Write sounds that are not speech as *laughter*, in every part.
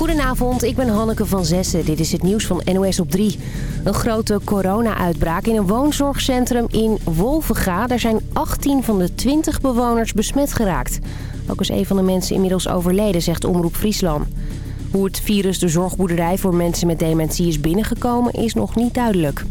Goedenavond, ik ben Hanneke van Zessen. Dit is het nieuws van NOS op 3. Een grote corona-uitbraak in een woonzorgcentrum in Wolvenga. Daar zijn 18 van de 20 bewoners besmet geraakt. Ook is een van de mensen inmiddels overleden, zegt Omroep Friesland. Hoe het virus de zorgboerderij voor mensen met dementie is binnengekomen is nog niet duidelijk.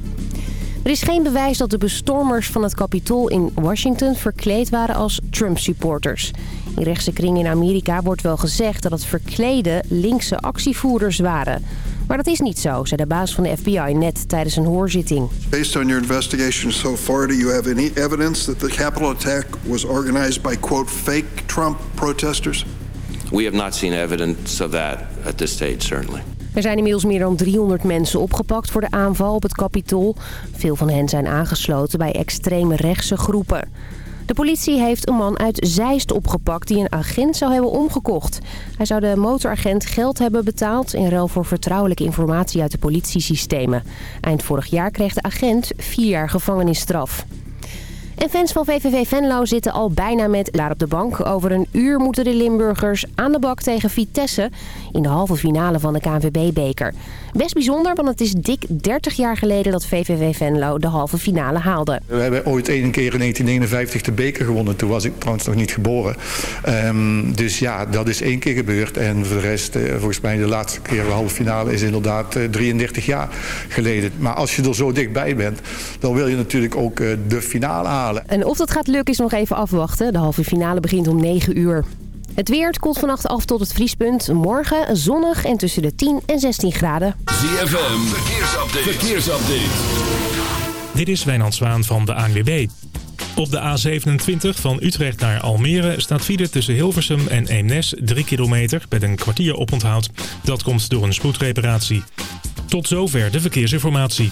Er is geen bewijs dat de bestormers van het Capitool in Washington verkleed waren als Trump-supporters. In rechtse kringen in Amerika wordt wel gezegd dat het verklede linkse actievoerders waren. Maar dat is niet zo, zei de baas van de FBI net tijdens een hoorzitting. Based on your investigation so far, do you have any evidence that the Capitol attack was organized by quote fake Trump protesters? We have not seen evidence of that at this stage, certainly. Er zijn inmiddels meer dan 300 mensen opgepakt voor de aanval op het Capitool. Veel van hen zijn aangesloten bij extreme rechtse groepen. De politie heeft een man uit Zeist opgepakt die een agent zou hebben omgekocht. Hij zou de motoragent geld hebben betaald in ruil voor vertrouwelijke informatie uit de politiesystemen. Eind vorig jaar kreeg de agent vier jaar gevangenisstraf. En fans van VVV Venlo zitten al bijna met laar op de bank. Over een uur moeten de Limburgers aan de bak tegen Vitesse... in de halve finale van de KNVB-beker. Best bijzonder, want het is dik 30 jaar geleden... dat VVV Venlo de halve finale haalde. We hebben ooit één keer in 1959 de beker gewonnen. Toen was ik trouwens nog niet geboren. Um, dus ja, dat is één keer gebeurd. En voor de rest, uh, volgens mij de laatste keer de halve finale... is inderdaad uh, 33 jaar geleden. Maar als je er zo dichtbij bent... dan wil je natuurlijk ook uh, de finale halen. En of dat gaat lukken is nog even afwachten. De halve finale begint om 9 uur. Het weer het koelt vannacht af tot het vriespunt. Morgen zonnig en tussen de 10 en 16 graden. ZFM, verkeersupdate. verkeersupdate. Dit is Wijnand Zwaan van de ANWB. Op de A27 van Utrecht naar Almere staat file tussen Hilversum en Eemnes 3 kilometer met een kwartier oponthoud. Dat komt door een spoedreparatie. Tot zover de verkeersinformatie.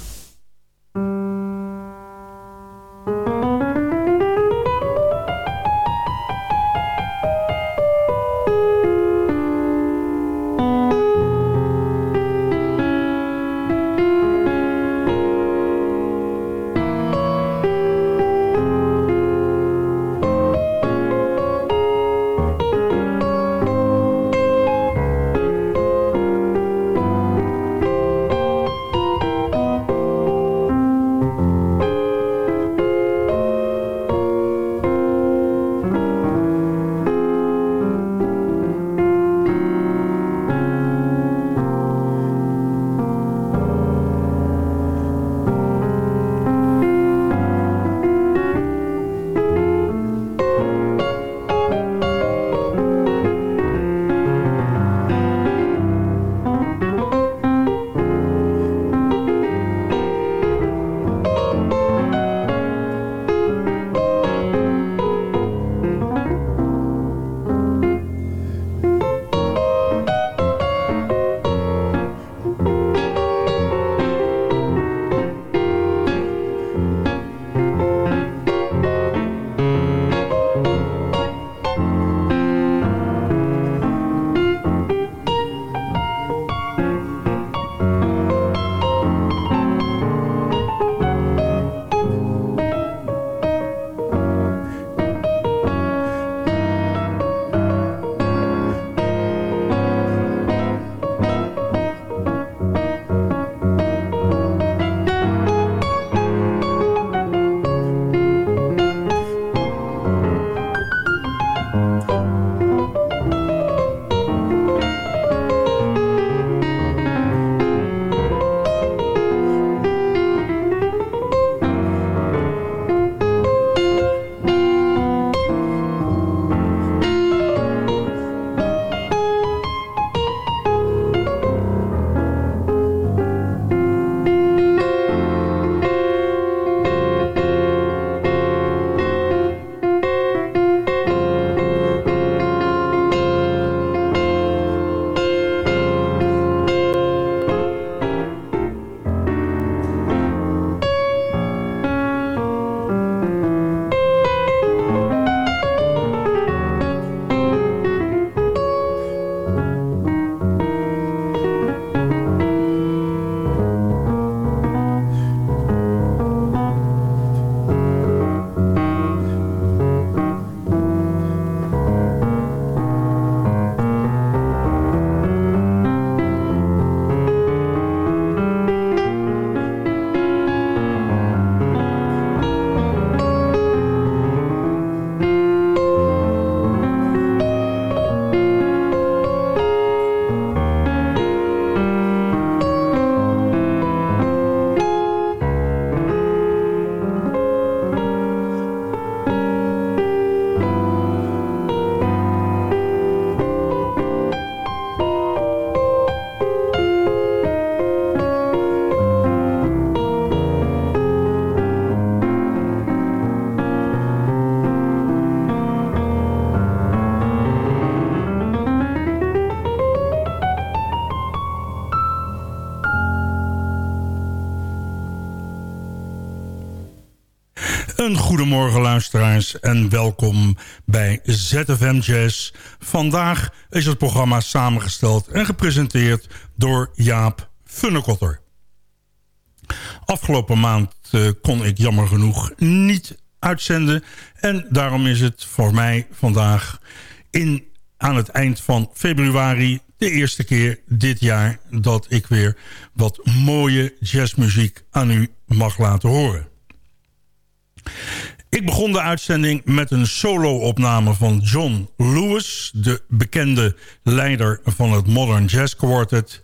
Goedemorgen luisteraars en welkom bij ZFM Jazz. Vandaag is het programma samengesteld en gepresenteerd door Jaap Funnekotter. Afgelopen maand uh, kon ik jammer genoeg niet uitzenden. En daarom is het voor mij vandaag in, aan het eind van februari... de eerste keer dit jaar dat ik weer wat mooie jazzmuziek aan u mag laten horen. Ik begon de uitzending met een solo-opname van John Lewis... de bekende leider van het Modern Jazz Quartet...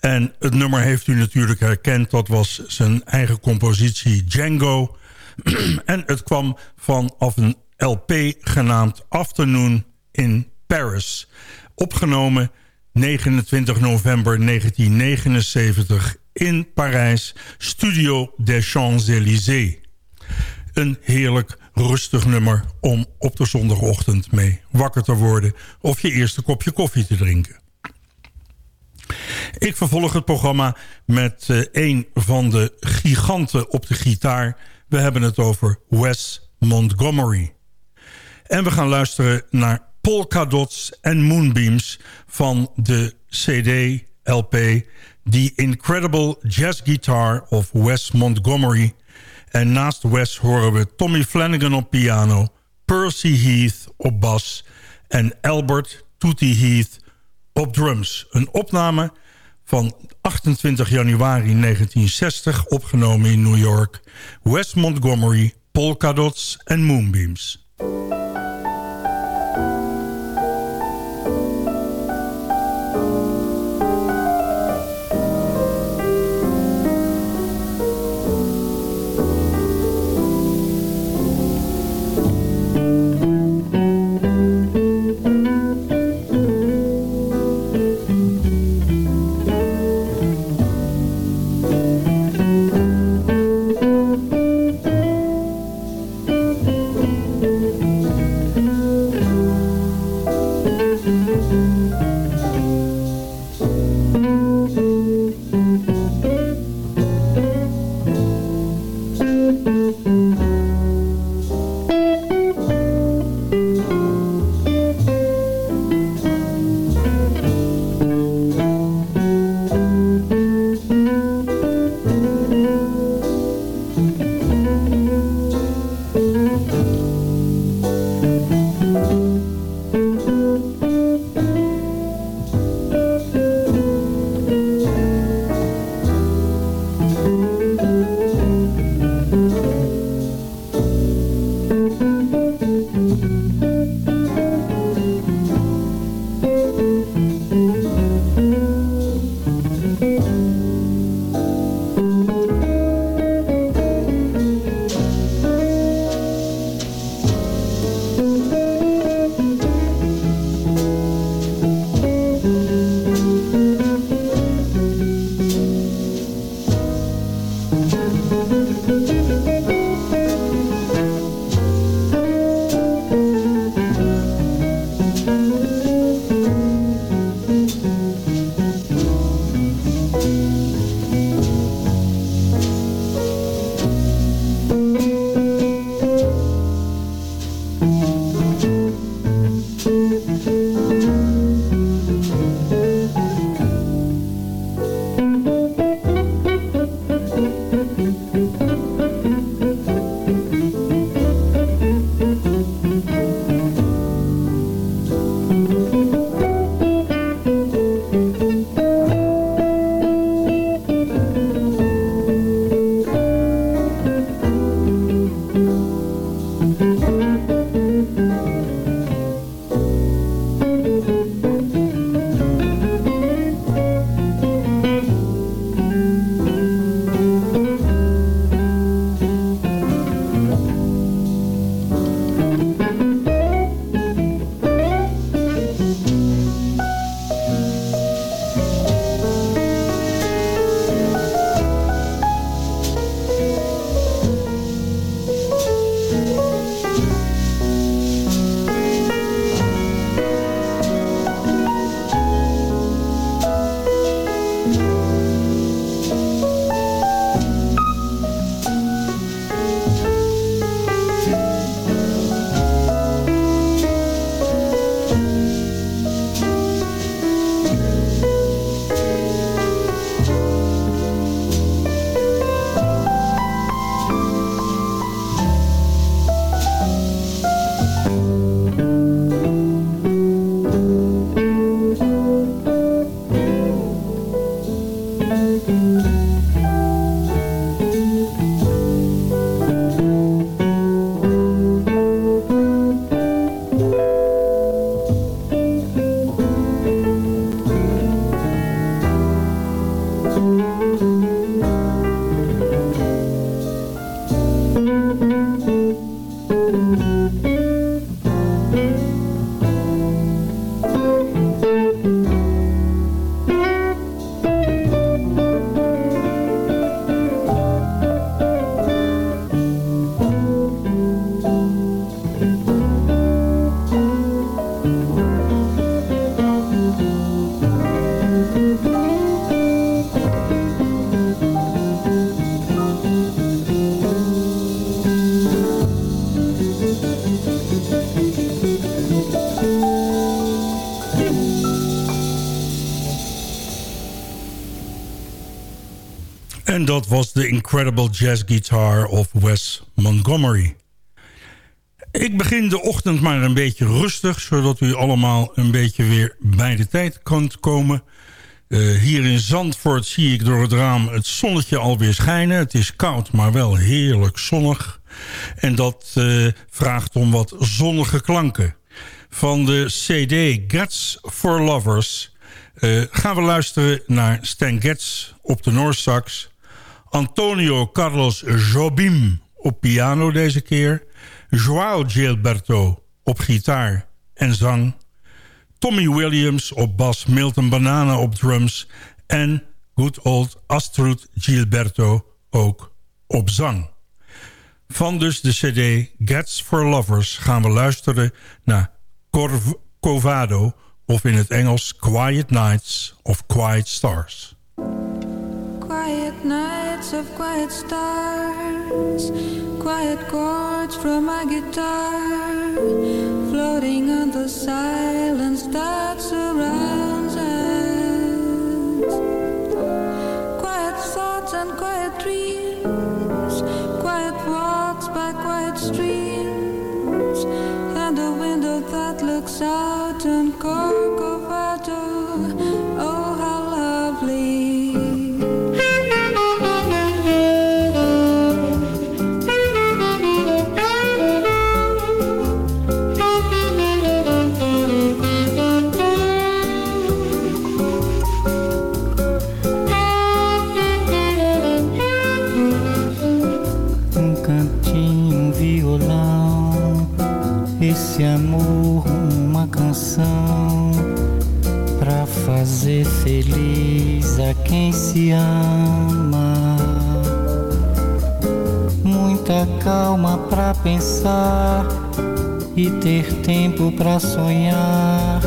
En het nummer heeft u natuurlijk herkend. Dat was zijn eigen compositie Django. *clears throat* en het kwam vanaf een LP genaamd Afternoon in Paris. Opgenomen 29 november 1979 in Parijs. Studio des Champs-Élysées. Een heerlijk rustig nummer om op de zondagochtend mee wakker te worden... of je eerste kopje koffie te drinken. Ik vervolg het programma met uh, een van de giganten op de gitaar. We hebben het over Wes Montgomery. En we gaan luisteren naar Polka Dots en Moonbeams van de CD-LP... The Incredible Jazz Guitar of Wes Montgomery. En naast Wes horen we Tommy Flanagan op piano... Percy Heath op bas en Albert Tootie Heath op drums. Een opname van 28 januari 1960, opgenomen in New York. West Montgomery, Polka Dots en Moonbeams. Dat was de Incredible Jazz Guitar of Wes Montgomery. Ik begin de ochtend maar een beetje rustig... zodat u allemaal een beetje weer bij de tijd kunt komen. Uh, hier in Zandvoort zie ik door het raam het zonnetje alweer schijnen. Het is koud, maar wel heerlijk zonnig. En dat uh, vraagt om wat zonnige klanken. Van de CD Gats for Lovers... Uh, gaan we luisteren naar Stan Getz op de Noorsax... Antonio Carlos Jobim op piano deze keer... Joao Gilberto op gitaar en zang... Tommy Williams op bas, Milton Banana op drums... en good old Astrud Gilberto ook op zang. Van dus de cd Gats for Lovers gaan we luisteren naar Corvado... of in het Engels Quiet Nights of Quiet Stars. Quiet nights of quiet stars Quiet chords from my guitar Floating on the silence that surrounds us. Quiet thoughts and quiet dreams Quiet walks by quiet streams And a window that looks out on Corcovado feliz a quem se ama. Muita calma pra pensar e ter tempo pra sonhar.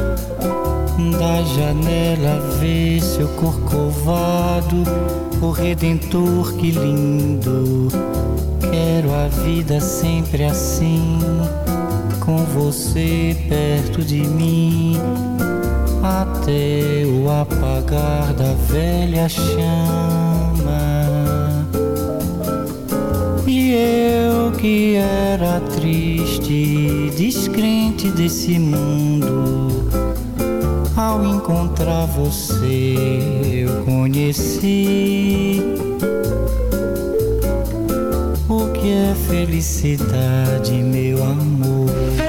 Da janela ver seu corcovado, o redentor que lindo. Quero a vida sempre assim, com você perto de mim até o apagar da velha chama. E eu que era triste, descrente desse mundo, ao encontrar você eu conheci o que é felicidade, meu amor.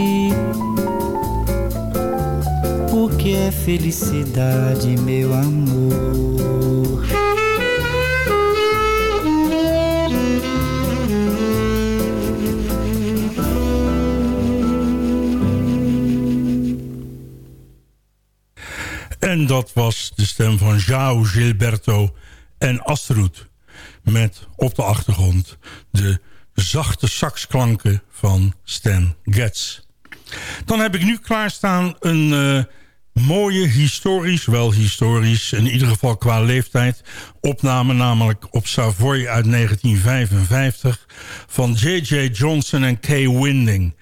felicidade, meu amor. En dat was de stem van João Gilberto en Astrud. Met op de achtergrond de zachte saxklanken van Stan Getz. Dan heb ik nu klaarstaan een... Eh, mooie historisch, wel historisch... in ieder geval qua leeftijd... opname namelijk op Savoy uit 1955... van J.J. Johnson en Kay Winding...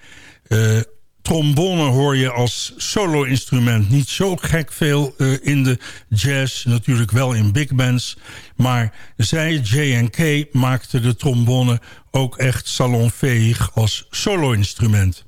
Uh, trombone hoor je als solo-instrument niet zo gek veel uh, in de jazz. Natuurlijk wel in big bands. Maar zij, J&K, maakten de trombone ook echt salonveeg als solo-instrument.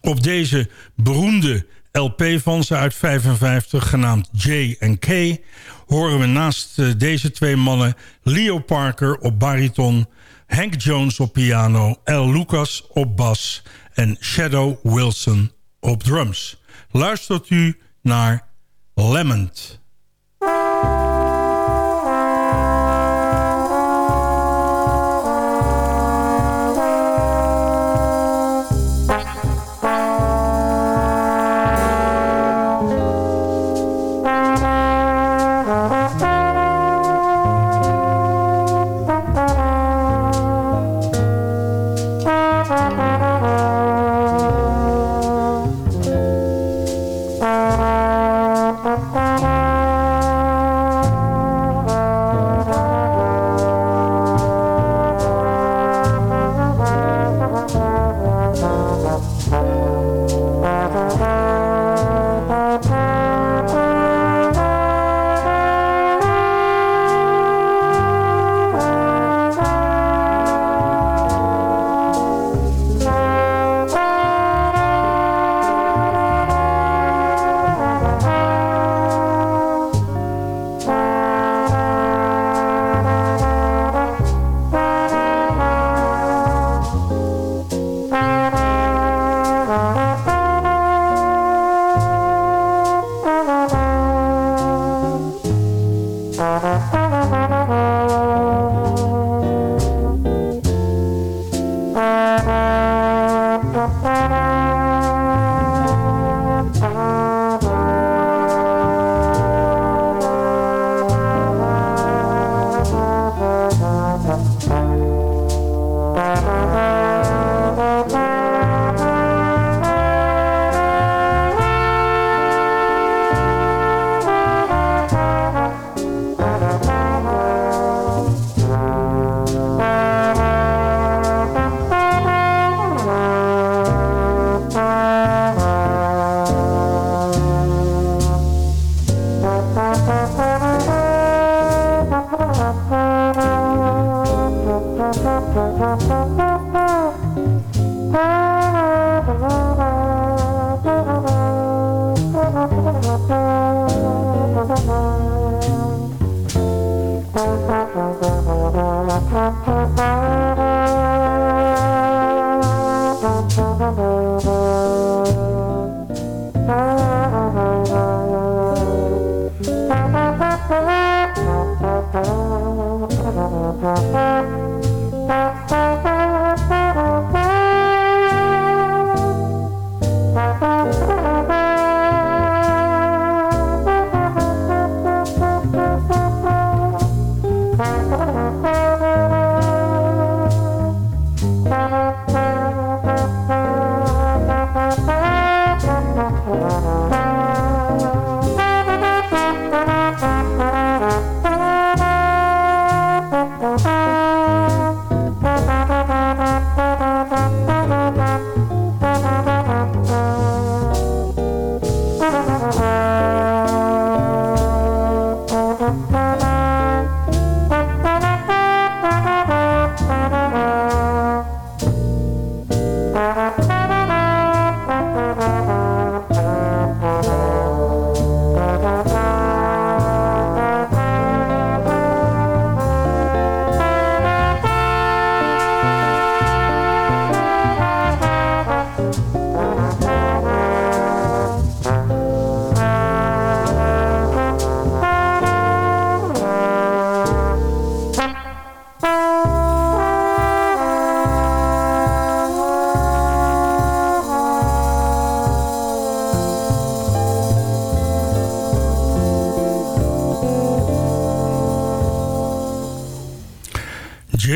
Op deze beroemde LP van ze uit 55, genaamd J&K... horen we naast uh, deze twee mannen Leo Parker op bariton... Hank Jones op piano, L. Lucas op bas en Shadow Wilson op drums. Luistert u naar Lament.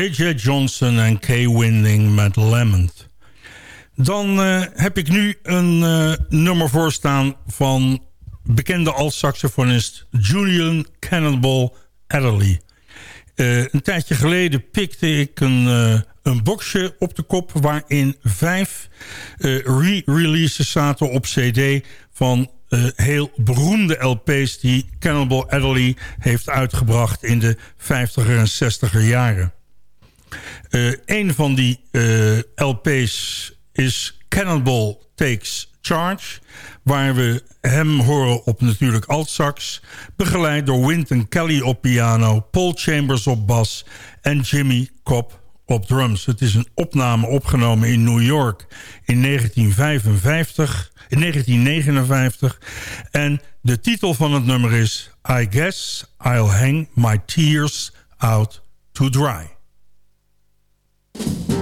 J.J. Johnson en Kay Winding met Lament. Dan uh, heb ik nu een uh, nummer voorstaan van bekende alt-saxofonist Julian Cannonball Adderley. Uh, een tijdje geleden pikte ik een, een boxje op de kop... waarin vijf re-releases zaten op cd van heel beroemde LP's... die Cannonball Adderley heeft uitgebracht in de 50er en 60er jaren. Uh, een van die uh, LP's is Cannonball Takes Charge... waar we hem horen op natuurlijk altsax... begeleid door Wynton Kelly op piano... Paul Chambers op bas en Jimmy Cobb op drums. Het is een opname opgenomen in New York in 1955, in 1959. En de titel van het nummer is... I Guess I'll Hang My Tears Out to Dry. Thank you.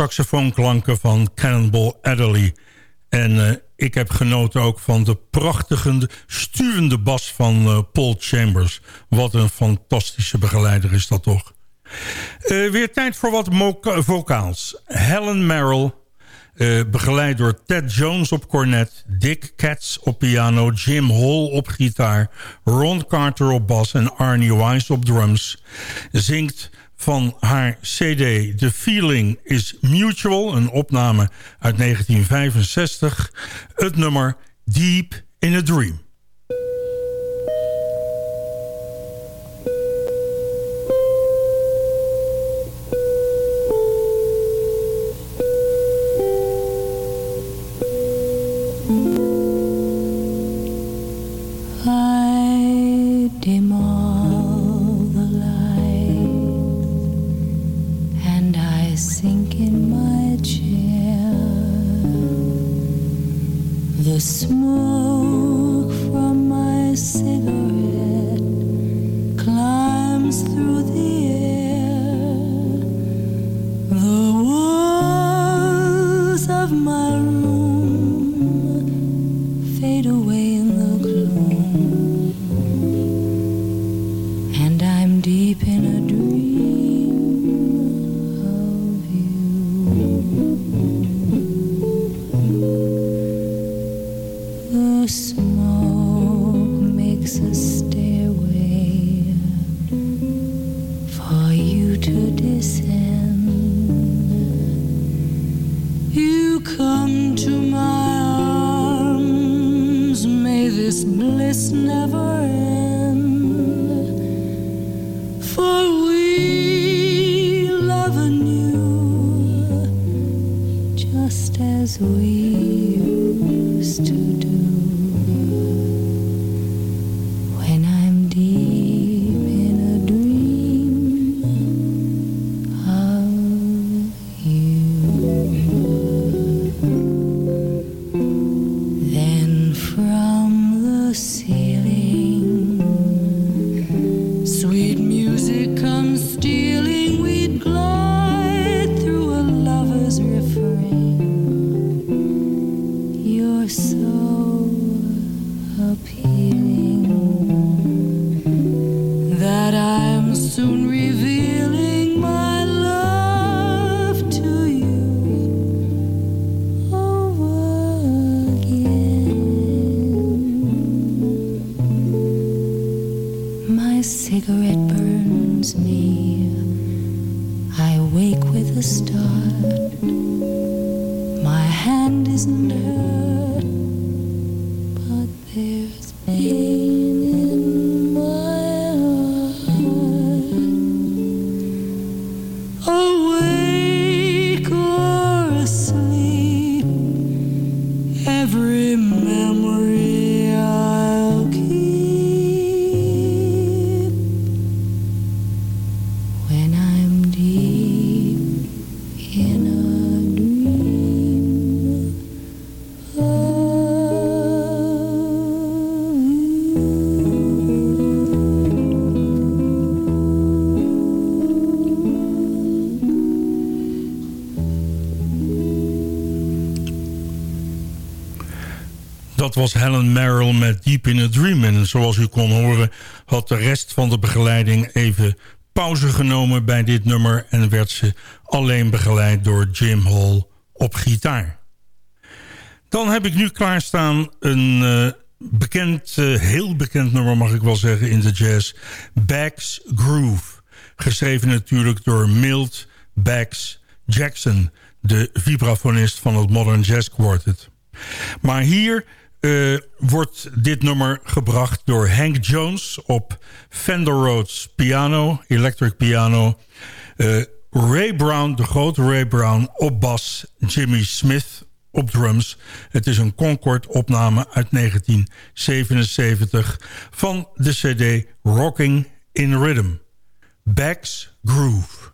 Alt-saxofoonklanken van Cannonball Adderley. En uh, ik heb genoten ook van de prachtige, sturende bas van uh, Paul Chambers. Wat een fantastische begeleider is dat toch. Uh, weer tijd voor wat vocaals. Helen Merrill, begeleid door Ted Jones op cornet... Dick Katz op piano, Jim Hall op gitaar... Ron Carter op bas en Arnie Wise op drums... zingt van haar cd The Feeling is Mutual, een opname uit 1965, het nummer Deep in a Dream. deep in a was Helen Merrill met Deep in a Dream. En zoals u kon horen had de rest van de begeleiding even pauze genomen bij dit nummer... en werd ze alleen begeleid door Jim Hall op gitaar. Dan heb ik nu klaarstaan een uh, bekend, uh, heel bekend nummer mag ik wel zeggen in de jazz. Bags Groove. Geschreven natuurlijk door Milt Bags Jackson, de vibrafonist van het Modern Jazz Quartet. Maar hier uh, wordt dit nummer gebracht door Hank Jones op Fender Rhodes piano, electric piano. Uh, Ray Brown, de grote Ray Brown, op bas. Jimmy Smith op drums. Het is een Concord-opname uit 1977 van de cd Rocking in Rhythm. Bags Groove.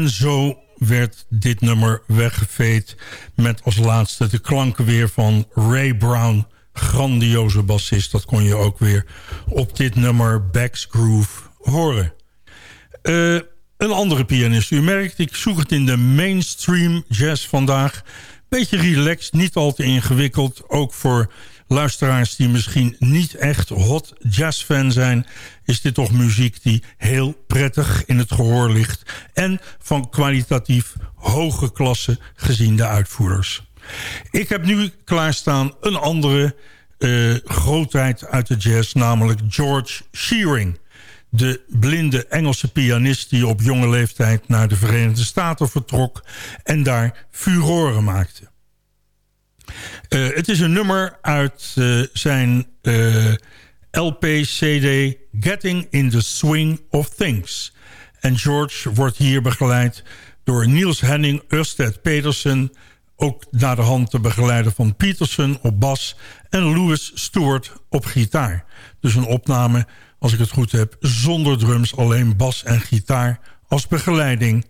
En zo werd dit nummer weggeveed met als laatste de klanken weer van Ray Brown. Grandioze bassist, dat kon je ook weer op dit nummer Back's Groove horen. Uh, een andere pianist. U merkt, ik zoek het in de mainstream jazz vandaag. Beetje relaxed, niet al te ingewikkeld. Ook voor luisteraars die misschien niet echt hot jazzfan zijn... is dit toch muziek die heel prettig in het gehoor ligt... en van kwalitatief hoge klasse gezien de uitvoerders. Ik heb nu klaarstaan een andere uh, grootheid uit de jazz... namelijk George Shearing de blinde Engelse pianist die op jonge leeftijd naar de Verenigde Staten vertrok en daar furoren maakte. Uh, het is een nummer uit uh, zijn uh, LP-CD Getting in the Swing of Things. En George wordt hier begeleid door Niels Henning Ørsted Petersen... ook naar de hand te begeleiden van Peterson op bas... en Louis Stewart op gitaar. Dus een opname als ik het goed heb, zonder drums, alleen bas en gitaar als begeleiding.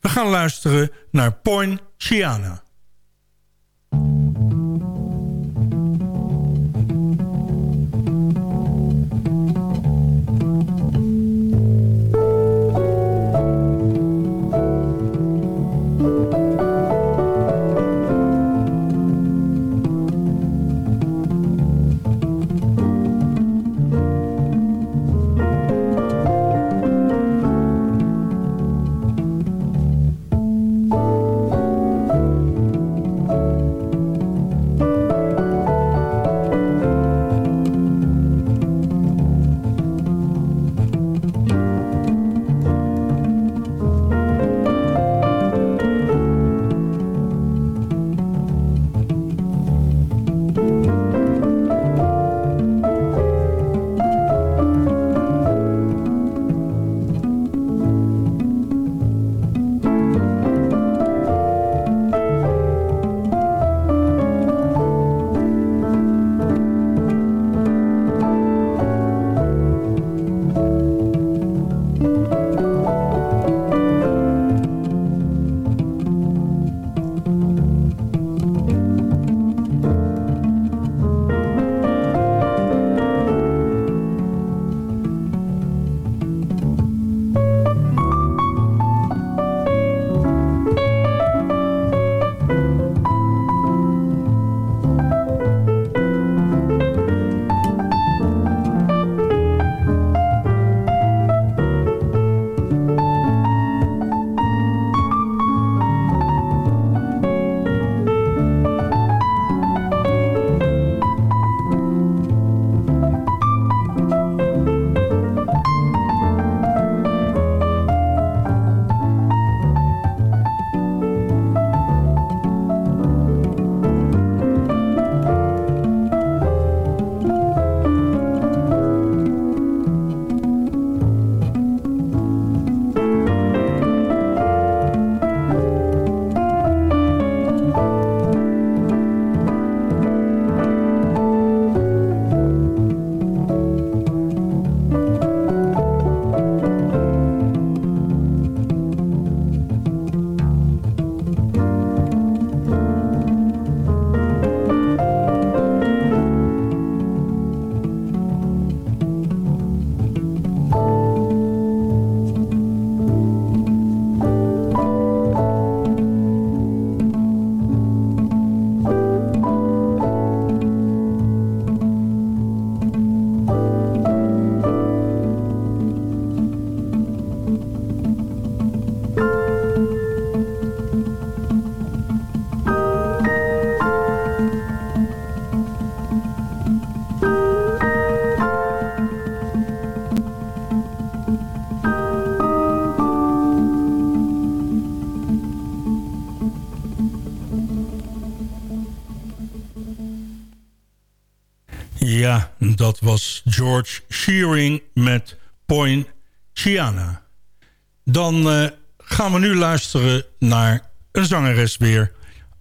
We gaan luisteren naar Point Chiana. Thank you. Dat was George Shearing met Point Chiana. Dan uh, gaan we nu luisteren naar een zangeres weer.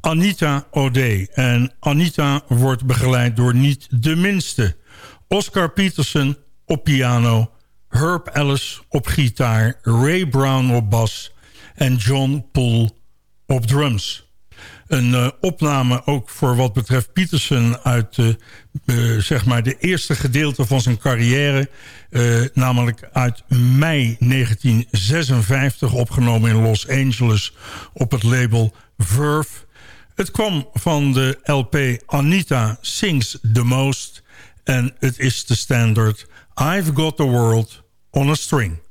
Anita O'Day. En Anita wordt begeleid door niet de minste. Oscar Peterson op piano. Herb Ellis op gitaar. Ray Brown op bas. en John Poole op drums. Een uh, opname ook voor wat betreft Peterson uit uh, uh, zeg maar de eerste gedeelte van zijn carrière. namelijk uit mei 1956 opgenomen in Los Angeles op het label Verve. Het kwam van de LP Anita Sings the Most. En het is de standard I've Got the World on a String.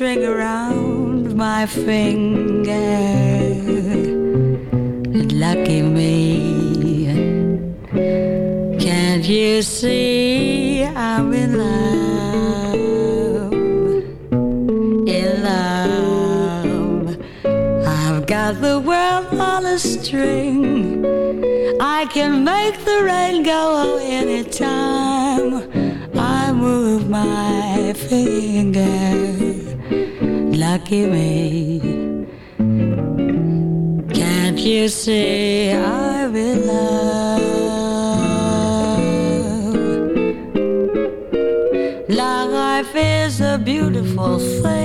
String around my finger. Lucky me. Can't you see I'm in love? In love. I've got the world on a string. I can make the rain go anytime Lucky me Can't you see I'm in love Life is a beautiful thing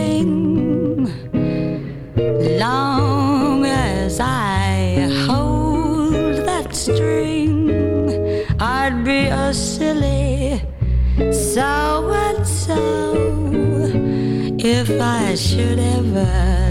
If I should ever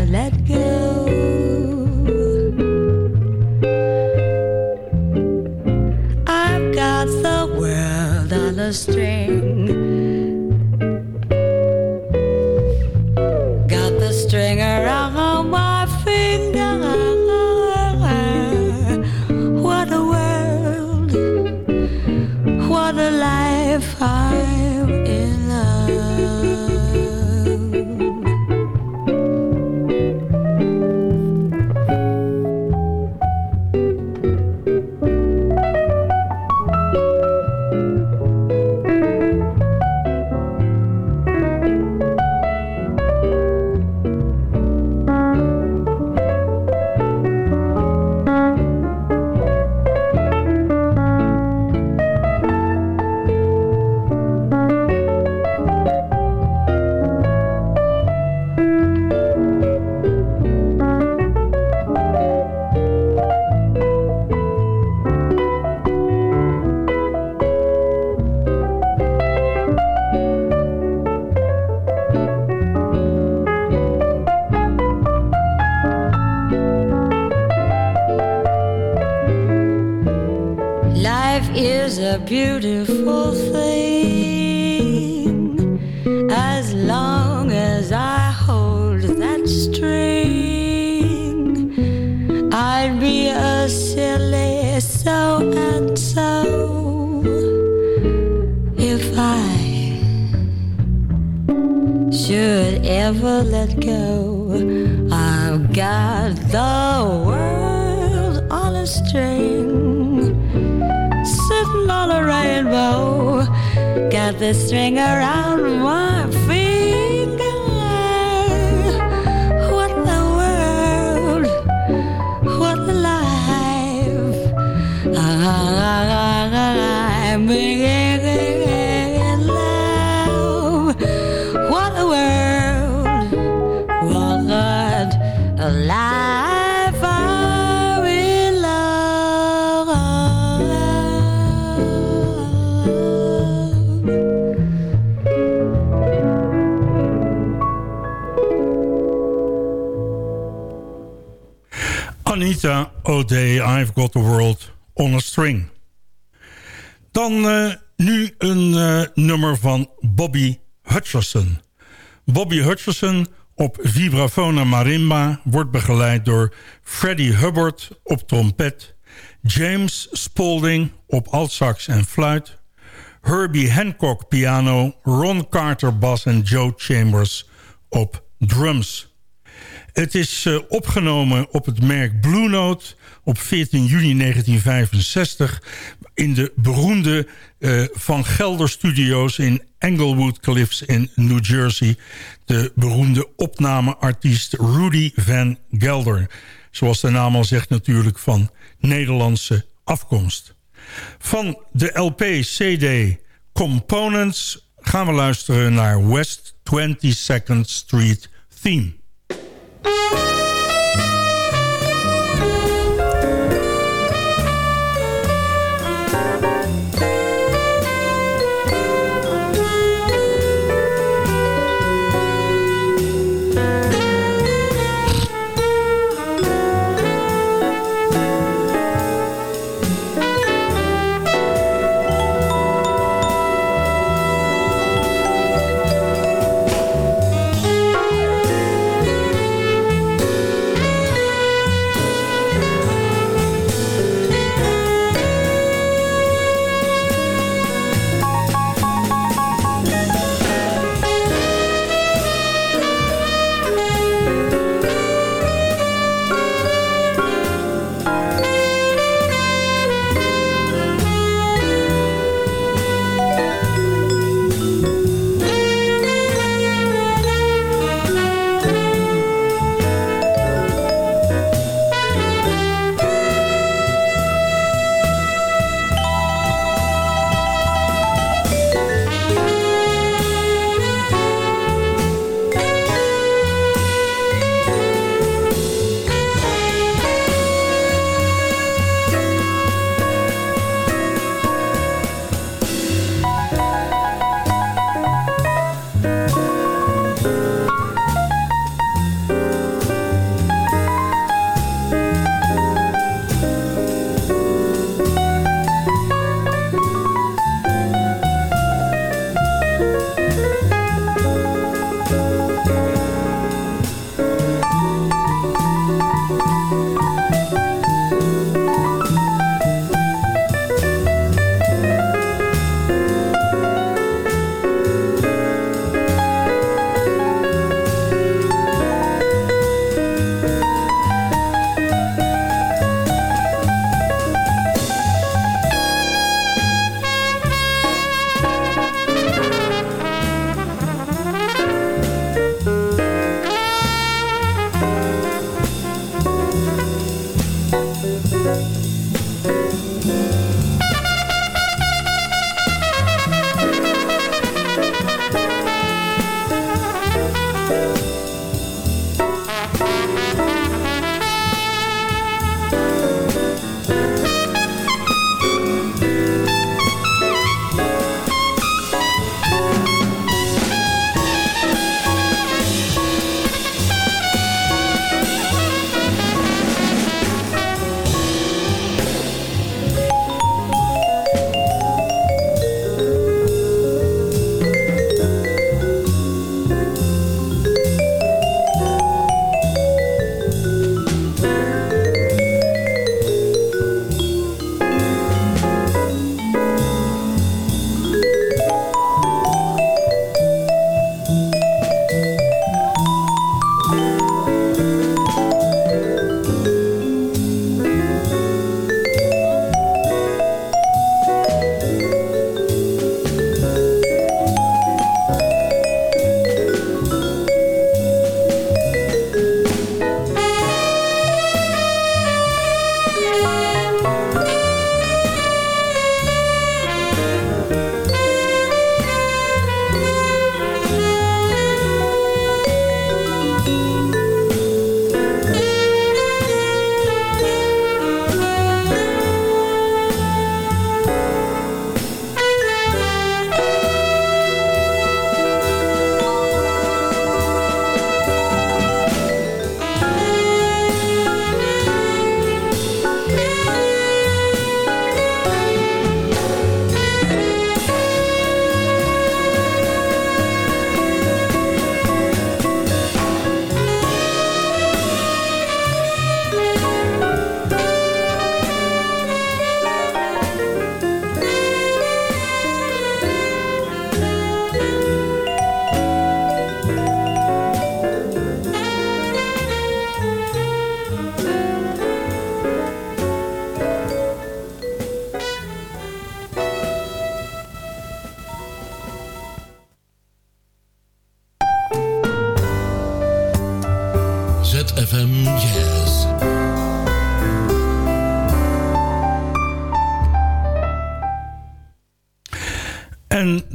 Anita O'Day, I've Got the World on a String. Dan eh, nu een eh, nummer van Bobby Hutcherson. Bobby Hutcherson op vibrafoon marimba wordt begeleid door Freddie Hubbard op trompet... James Spaulding op altsax en fluit... Herbie Hancock piano, Ron Carter bas en Joe Chambers op drums... Het is uh, opgenomen op het merk Blue Note op 14 juni 1965... in de beroemde uh, Van Gelder Studios in Englewood Cliffs in New Jersey. De beroemde opnameartiest Rudy Van Gelder. Zoals de naam al zegt natuurlijk van Nederlandse afkomst. Van de LP-CD Components gaan we luisteren naar West 22nd Street Theme. ZFM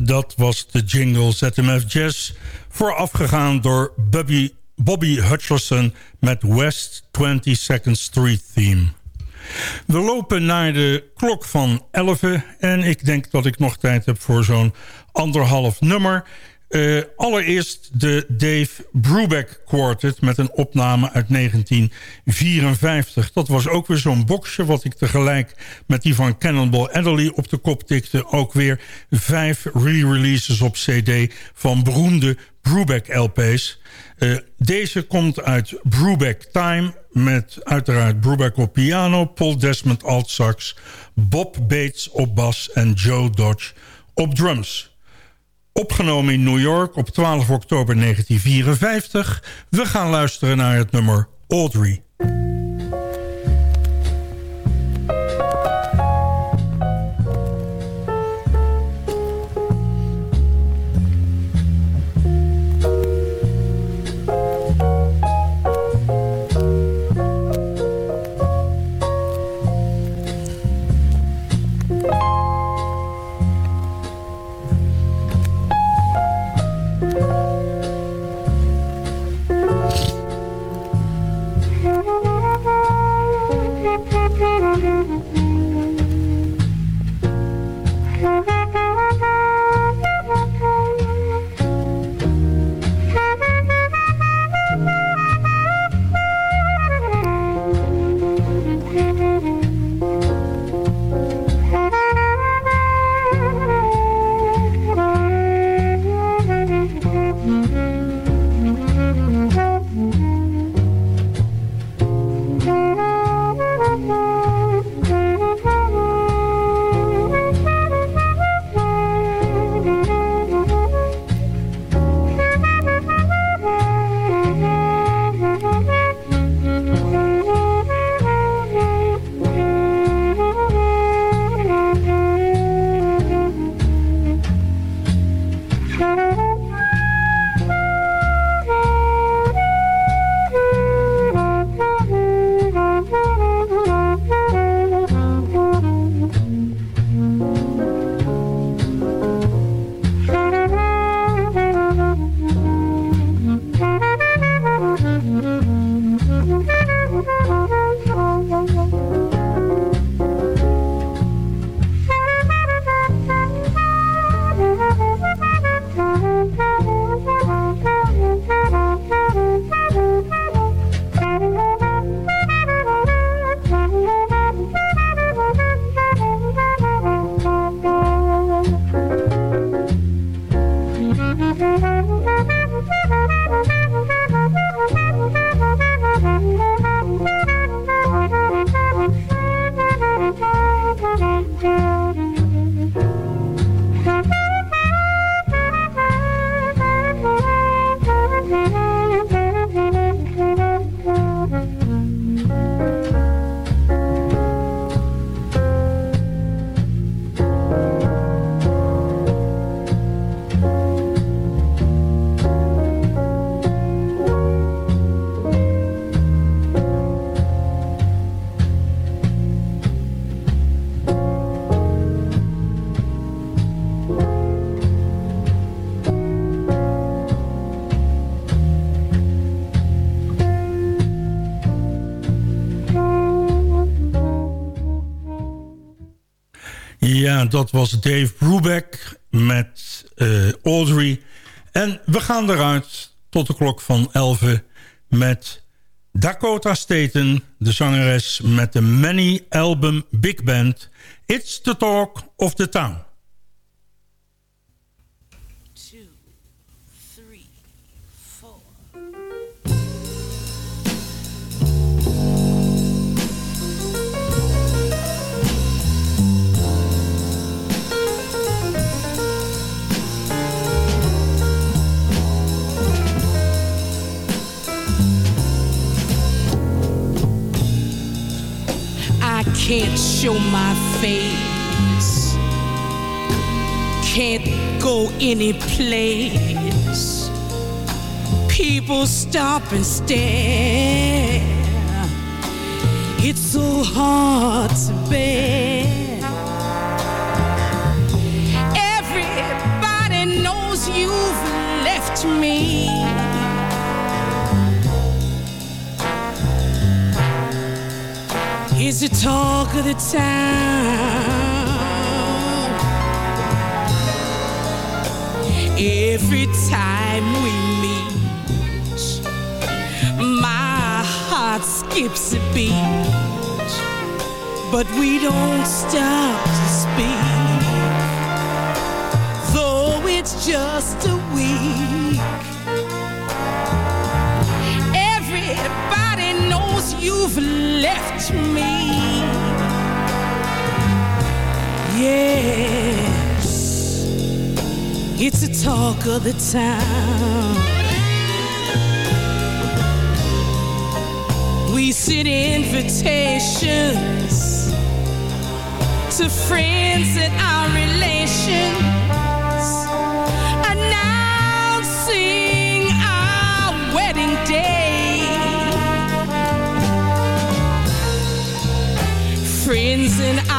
dat was de jingle ZMF Jazz... voorafgegaan door Bobby, Bobby Hutcherson met West 22nd Street Theme. We lopen naar de klok van 11 en ik denk dat ik nog tijd heb voor zo'n anderhalf nummer. Uh, allereerst de Dave Brubeck Quartet met een opname uit 1954. Dat was ook weer zo'n boxje wat ik tegelijk met die van Cannonball Adderley op de kop tikte. Ook weer vijf re-releases op cd van beroemde Brubeck LP's. Uh, deze komt uit Brubeck Time met uiteraard Brubeck op piano... Paul Desmond alt sax, Bob Bates op bas en Joe Dodge op drums. Opgenomen in New York op 12 oktober 1954. We gaan luisteren naar het nummer Audrey. Was Dave Brubeck met uh, Audrey. En we gaan eruit tot de klok van 11 met Dakota Staten, de zangeres met de Many Album Big Band. It's the Talk of the Town. Can't show my face. Can't go any place. people stop and stare. It's so hard to bear. Everybody knows you've left me. It's the talk of the town. Every time we meet, my heart skips a beat, but we don't stop to speak. Though it's just a week, you've left me. Yes, it's a talk of the town. We send invitations to friends and our relations, Friends and I